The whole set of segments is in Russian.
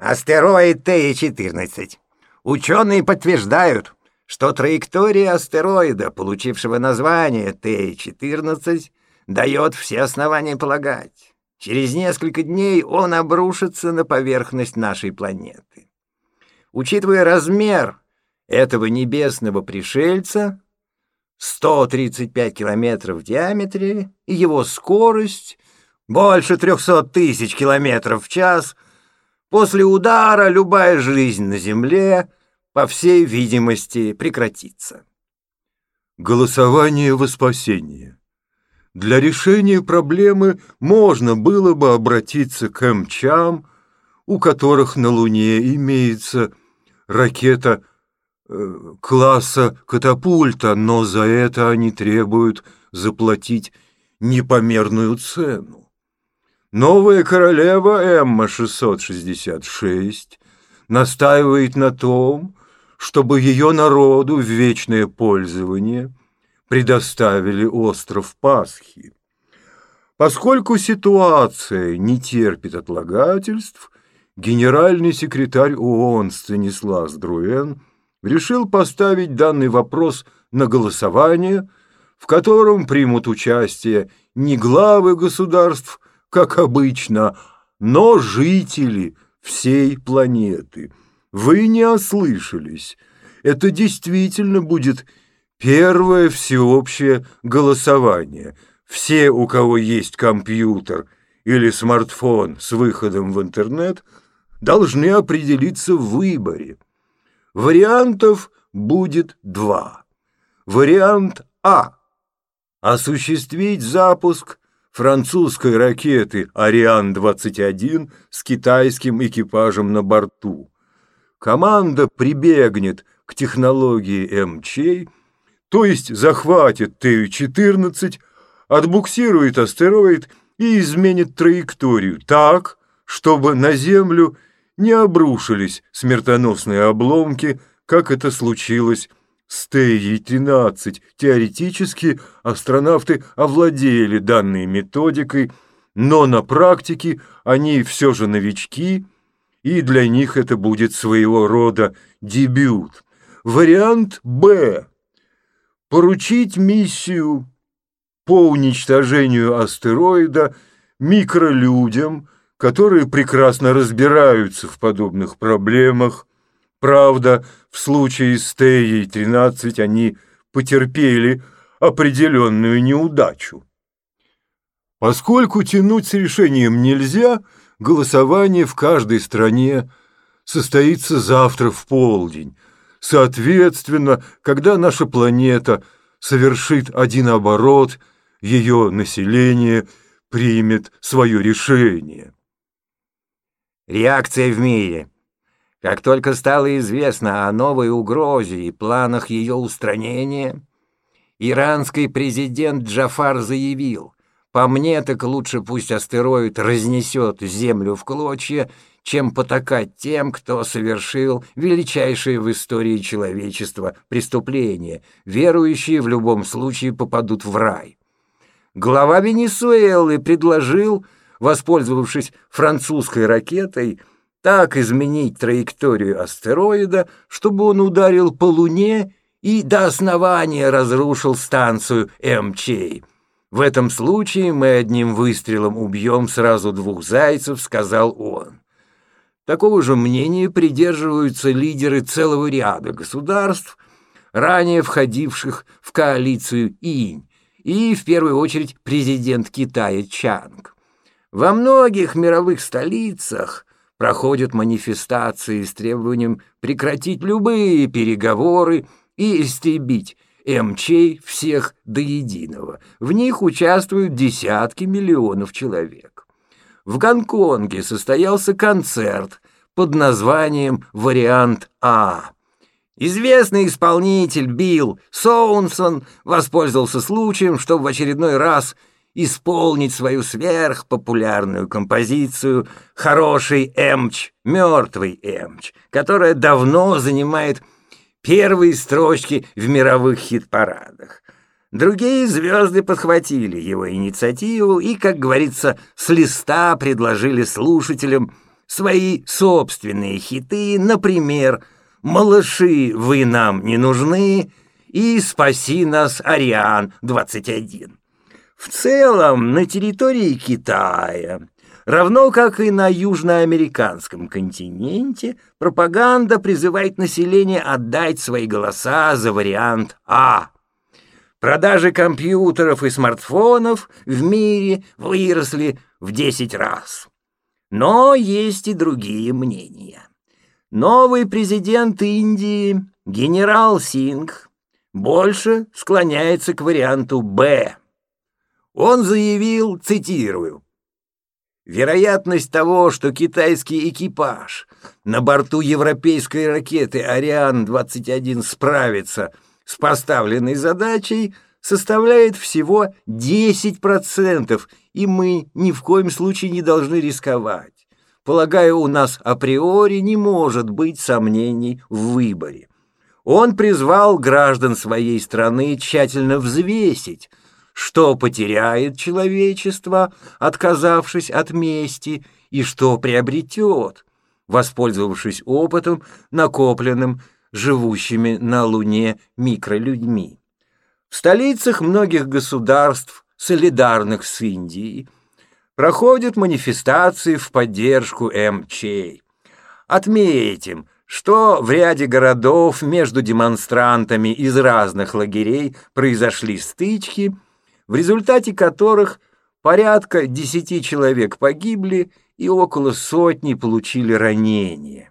Астероид Т-14. Ученые подтверждают, что траектория астероида, получившего название Т-14, дает все основания полагать. Через несколько дней он обрушится на поверхность нашей планеты. Учитывая размер этого небесного пришельца, 135 километров в диаметре, и его скорость больше 300 тысяч километров в час, после удара любая жизнь на Земле, по всей видимости, прекратится. Голосование во спасение. Для решения проблемы можно было бы обратиться к МЧАМ, у которых на Луне имеется ракета Э, класса катапульта, но за это они требуют заплатить непомерную цену. Новая королева Эмма-666 настаивает на том, чтобы ее народу в вечное пользование предоставили остров Пасхи. Поскольку ситуация не терпит отлагательств, генеральный секретарь ООН Станислав Друэн решил поставить данный вопрос на голосование, в котором примут участие не главы государств, как обычно, но жители всей планеты. Вы не ослышались. Это действительно будет первое всеобщее голосование. Все, у кого есть компьютер или смартфон с выходом в интернет, должны определиться в выборе. Вариантов будет два. Вариант А. Осуществить запуск французской ракеты «Ариан-21» с китайским экипажем на борту. Команда прибегнет к технологии МЧ, то есть захватит Т-14, отбуксирует астероид и изменит траекторию так, чтобы на Землю – не обрушились смертоносные обломки, как это случилось с Теей-13. Теоретически астронавты овладели данной методикой, но на практике они все же новички, и для них это будет своего рода дебют. Вариант «Б» – поручить миссию по уничтожению астероида микролюдям – которые прекрасно разбираются в подобных проблемах. Правда, в случае с Теей-13 они потерпели определенную неудачу. Поскольку тянуть с решением нельзя, голосование в каждой стране состоится завтра в полдень. Соответственно, когда наша планета совершит один оборот, ее население примет свое решение. Реакция в мире. Как только стало известно о новой угрозе и планах ее устранения, иранский президент Джафар заявил, «По мне, так лучше пусть астероид разнесет Землю в клочья, чем потакать тем, кто совершил величайшее в истории человечества преступление. Верующие в любом случае попадут в рай». Глава Венесуэлы предложил воспользовавшись французской ракетой, так изменить траекторию астероида, чтобы он ударил по Луне и до основания разрушил станцию МЧ. В этом случае мы одним выстрелом убьем сразу двух зайцев, сказал он. Такого же мнения придерживаются лидеры целого ряда государств, ранее входивших в коалицию Инь, и в первую очередь президент Китая Чанг. Во многих мировых столицах проходят манифестации с требованием прекратить любые переговоры и истребить МЧ всех до единого. В них участвуют десятки миллионов человек. В Гонконге состоялся концерт под названием «Вариант А». Известный исполнитель Билл Соунсон воспользовался случаем, чтобы в очередной раз – исполнить свою сверхпопулярную композицию «Хороший Эмч, мертвый Эмч», которая давно занимает первые строчки в мировых хит-парадах. Другие звезды подхватили его инициативу и, как говорится, с листа предложили слушателям свои собственные хиты, например, «Малыши, вы нам не нужны» и «Спаси нас, Ариан-21». В целом, на территории Китая, равно как и на южноамериканском континенте, пропаганда призывает население отдать свои голоса за вариант А. Продажи компьютеров и смартфонов в мире выросли в 10 раз. Но есть и другие мнения. Новый президент Индии, генерал Сингх, больше склоняется к варианту «Б». Он заявил, цитирую, Вероятность того, что китайский экипаж на борту европейской ракеты «Ариан-21» справится с поставленной задачей, составляет всего 10%, и мы ни в коем случае не должны рисковать. Полагаю, у нас априори не может быть сомнений в выборе. Он призвал граждан своей страны тщательно взвесить, что потеряет человечество, отказавшись от мести, и что приобретет, воспользовавшись опытом, накопленным живущими на Луне микролюдьми. В столицах многих государств, солидарных с Индией, проходят манифестации в поддержку МЧ. Отметим, что в ряде городов между демонстрантами из разных лагерей произошли стычки – в результате которых порядка десяти человек погибли и около сотни получили ранения.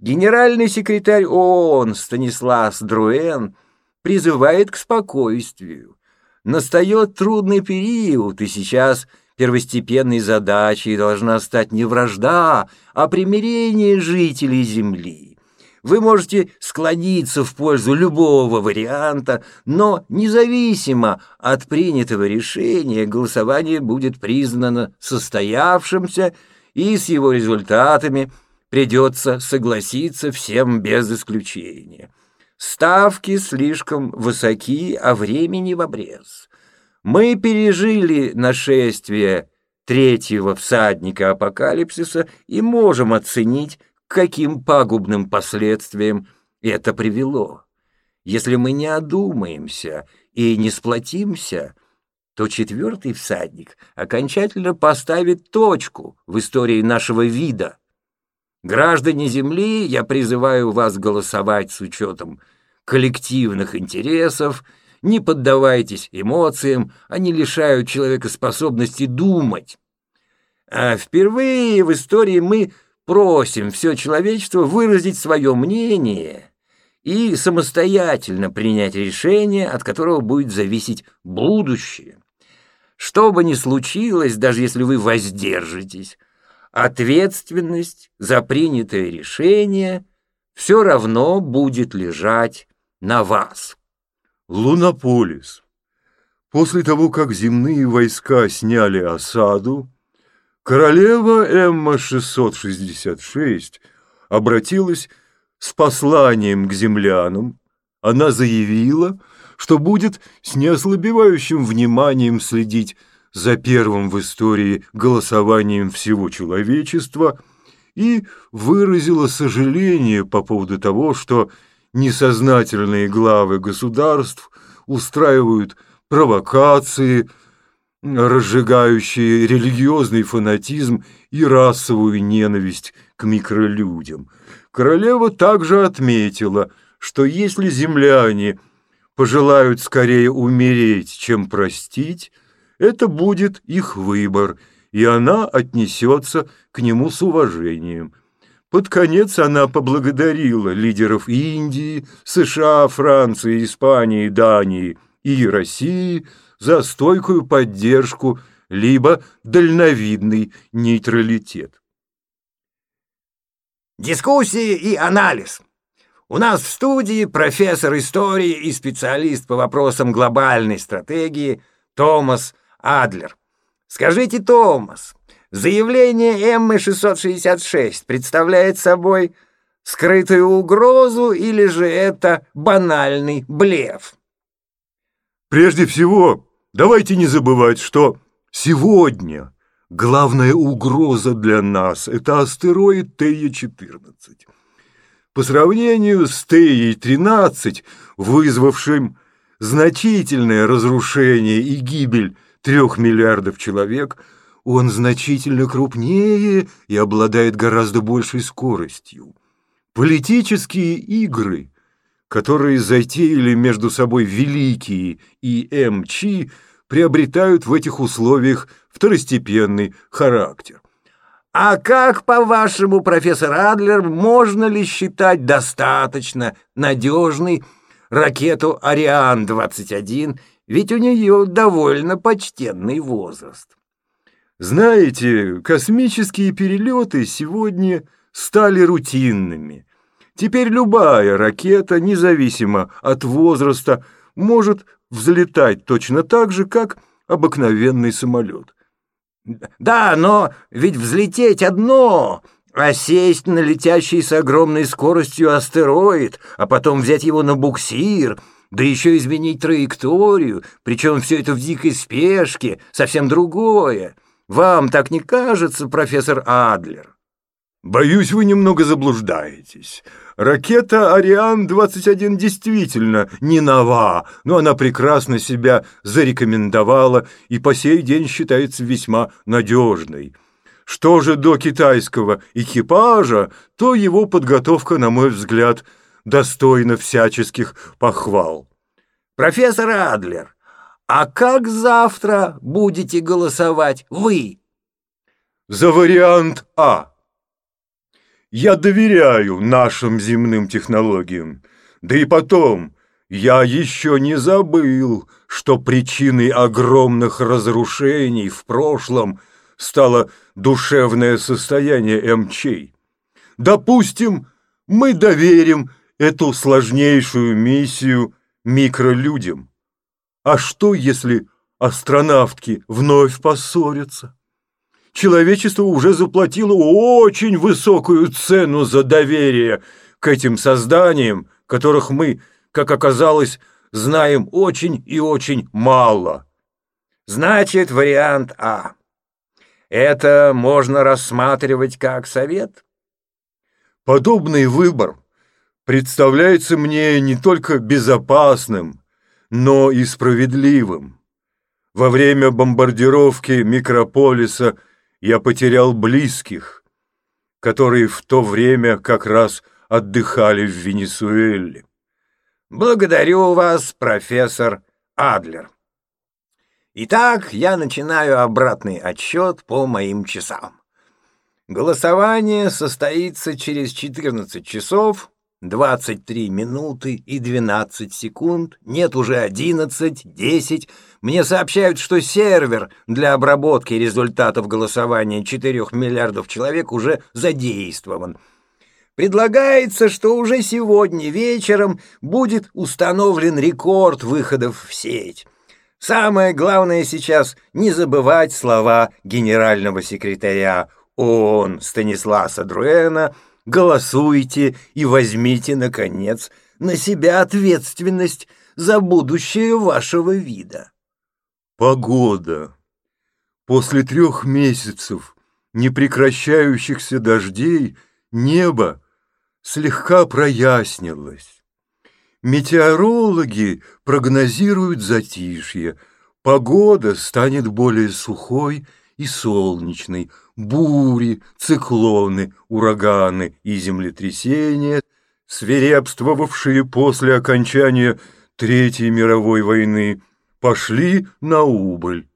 Генеральный секретарь ООН Станислав Друэн призывает к спокойствию. Настает трудный период, и сейчас первостепенной задачей должна стать не вражда, а примирение жителей Земли. Вы можете склониться в пользу любого варианта, но независимо от принятого решения голосование будет признано состоявшимся, и с его результатами придется согласиться всем без исключения. Ставки слишком высоки, а времени в обрез. Мы пережили нашествие третьего всадника апокалипсиса и можем оценить каким пагубным последствиям это привело. Если мы не одумаемся и не сплотимся, то четвертый всадник окончательно поставит точку в истории нашего вида. Граждане Земли, я призываю вас голосовать с учетом коллективных интересов, не поддавайтесь эмоциям, они лишают человека способности думать. А впервые в истории мы просим все человечество выразить свое мнение и самостоятельно принять решение, от которого будет зависеть будущее. Что бы ни случилось, даже если вы воздержитесь, ответственность за принятое решение все равно будет лежать на вас. Лунополис. После того, как земные войска сняли осаду, Королева Эмма-666 обратилась с посланием к землянам. Она заявила, что будет с неослабевающим вниманием следить за первым в истории голосованием всего человечества и выразила сожаление по поводу того, что несознательные главы государств устраивают провокации, разжигающие религиозный фанатизм и расовую ненависть к микролюдям. Королева также отметила, что если земляне пожелают скорее умереть, чем простить, это будет их выбор, и она отнесется к нему с уважением. Под конец она поблагодарила лидеров Индии, США, Франции, Испании, Дании и России – за стойкую поддержку либо дальновидный нейтралитет. Дискуссии и анализ. У нас в студии профессор истории и специалист по вопросам глобальной стратегии Томас Адлер. Скажите, Томас, заявление М-666 представляет собой скрытую угрозу или же это банальный блеф? Прежде всего, Давайте не забывать, что сегодня Главная угроза для нас – это астероид Тея-14. По сравнению с Теей-13, вызвавшим значительное разрушение и гибель трех миллиардов человек, он значительно крупнее и обладает гораздо большей скоростью. Политические игры, которые затеяли между собой великие и МЧ, приобретают в этих условиях второстепенный характер. А как, по-вашему, профессор Адлер, можно ли считать достаточно надежной ракету «Ариан-21», ведь у нее довольно почтенный возраст? Знаете, космические перелеты сегодня стали рутинными. Теперь любая ракета, независимо от возраста, может взлетать точно так же, как обыкновенный самолет. Да, но ведь взлететь одно, а сесть на летящий с огромной скоростью астероид, а потом взять его на буксир, да еще изменить траекторию, причем все это в дикой спешке, совсем другое. Вам так не кажется, профессор Адлер? Боюсь, вы немного заблуждаетесь. Ракета «Ариан-21» действительно не нова, но она прекрасно себя зарекомендовала и по сей день считается весьма надежной. Что же до китайского экипажа, то его подготовка, на мой взгляд, достойна всяческих похвал. Профессор Адлер, а как завтра будете голосовать вы? За вариант А. Я доверяю нашим земным технологиям. Да и потом, я еще не забыл, что причиной огромных разрушений в прошлом стало душевное состояние МЧ. Допустим, мы доверим эту сложнейшую миссию микролюдям. А что, если астронавтки вновь поссорятся? Человечество уже заплатило очень высокую цену за доверие к этим созданиям, которых мы, как оказалось, знаем очень и очень мало. Значит, вариант А. Это можно рассматривать как совет? Подобный выбор представляется мне не только безопасным, но и справедливым. Во время бомбардировки микрополиса я потерял близких, которые в то время как раз отдыхали в Венесуэле. Благодарю вас, профессор Адлер. Итак, я начинаю обратный отсчет по моим часам. Голосование состоится через 14 часов 23 минуты и 12 секунд, нет уже 11, 10. Мне сообщают, что сервер для обработки результатов голосования 4 миллиардов человек уже задействован. Предлагается, что уже сегодня вечером будет установлен рекорд выходов в сеть. Самое главное сейчас не забывать слова генерального секретаря ООН Станисласа Друэна – голосуйте и возьмите, наконец, на себя ответственность за будущее вашего вида. Погода. После трех месяцев непрекращающихся дождей небо слегка прояснилось. Метеорологи прогнозируют затишье, погода станет более сухой и солнечной, бури, циклоны, ураганы и землетрясения, свирепствовавшие после окончания Третьей мировой войны, пошли на убыль.